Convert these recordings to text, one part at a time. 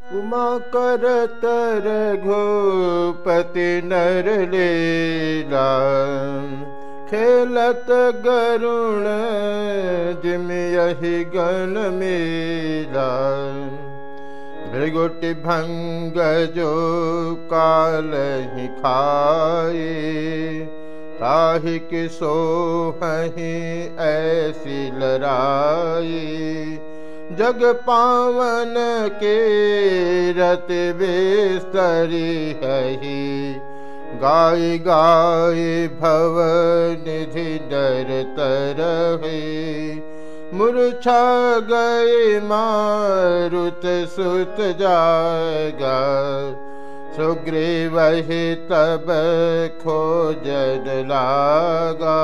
उमा करतर घोपति नर लीला। खेलत गरुण जिम यही गण मेला। भृगुटि भंग जो काल ही खाए ताहि सोहि ऐसी लड़ाई जग पावन के रत बेस्तरी है गाय गाय भव निधि डर तर मूर्छा गए मारुत सुत जागा। सुग्रीव तब खोजन लागा।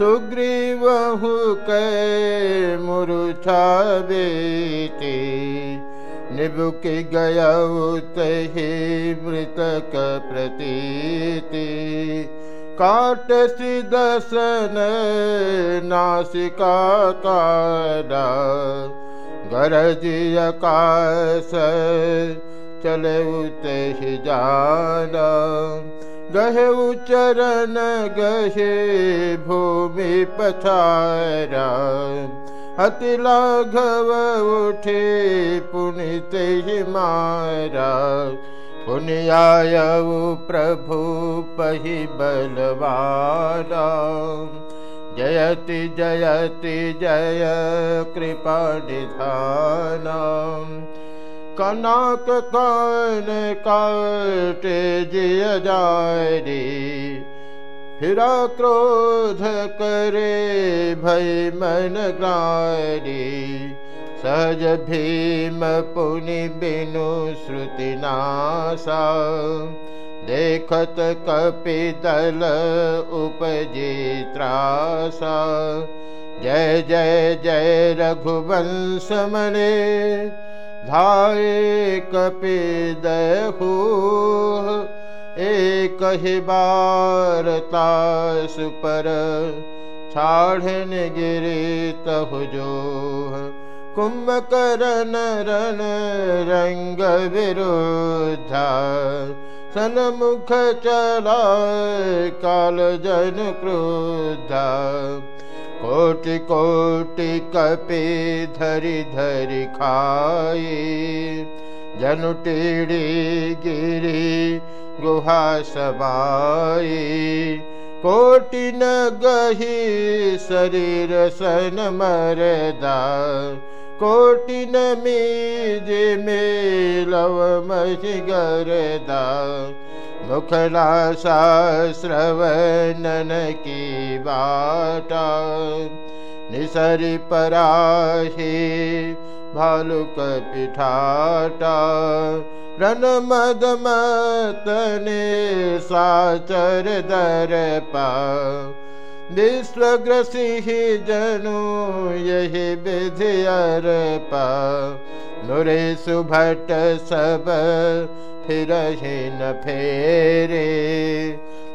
सुग्रीवहु कै मुरुछा निबुक निबुकि गयौतहि मृतक प्रतीति। काटसि दसन नासिका का कारा गरजियकास चले उतहि जाना। गहे उचरण गहे भूमि पथारा। अति लाघव उठे पुनित मारा। पुनियाय प्रभु पहि बलवारा। जयति जयति जय कृपा निधाना कनक कन काटे जिय जारी फिरा क्रोध करे भय मन गारी सहज भीम पुनि बिनु श्रुति नासा। देखत कपि दल उपजे त्रासा जय जय जय रघुवंश मने धाये कपि दहु, एक ही बारता सुपर छाढ़न गिरे तहु जो कुंभकर्ण रण रंग विरुद्धा सन्मुख चला काल जन क्रोधा कोटि कोटि कपि धरि धरि खाए जनु गिरी गुहा समाए कोटि न गही शरीर सन मरदा कोटि न मीज मेलव मही गरदा मुखलासा श्रवणन की बाटा। निसरि पराही विश्वग्रसिहि जनु यही विधियर पा नुरे सुभट सब फिरहि न फेरे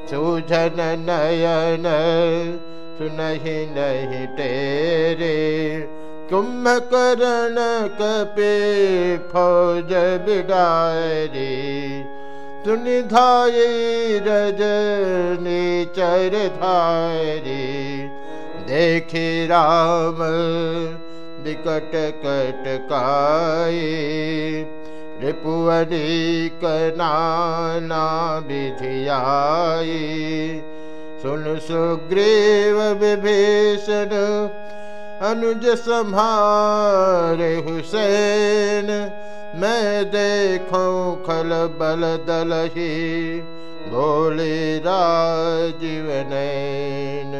सुझन नयन सुनहि नहि टेरे कुम्भकर्ण कपे फौज बिडारे सुनि धाये रजनी चर धारे। देखि राम विकट कटकाए विधियाई सुन सुग्रीव विभीषण अनुज सम्हारे हुसैन दलही बोले राजीव नैन